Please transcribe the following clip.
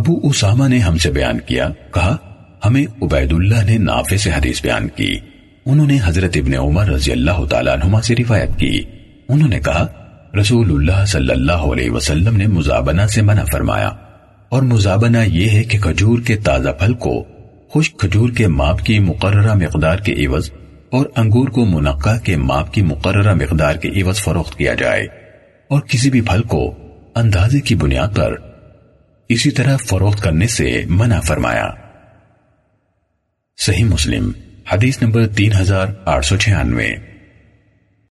ابو اسامہ نے ہم سے بیان کیا، کہا، ہمیں عبید اللہ نے نافع سے حدیث بیان کی۔ انہوں نے حضرت ابن عمر رضی اللہ تعالیٰ عنہما سے روایت کی۔ انہوں نے کہا رسول اللہ صلی اللہ علیہ وسلم نے مزابنہ سے منع فرمایا۔ اور مزابنہ یہ ہے کہ کھجور کے تازہ پھل کو، خشک کھجور کے ماپ کی مقررہ مقدار کے عوض اور انگور کو منقع کے ماپ کی مقررہ مقدار کے عوض فروخت کیا جائے۔ اور کسی بھی پھل کو اندازے کی بنیاد پر اسی طرح فروخت کرنے سے منع فرمایا۔ صحیح مسلم، حدیث نمبر تین ہزار آٹھ سو چھیانوے۔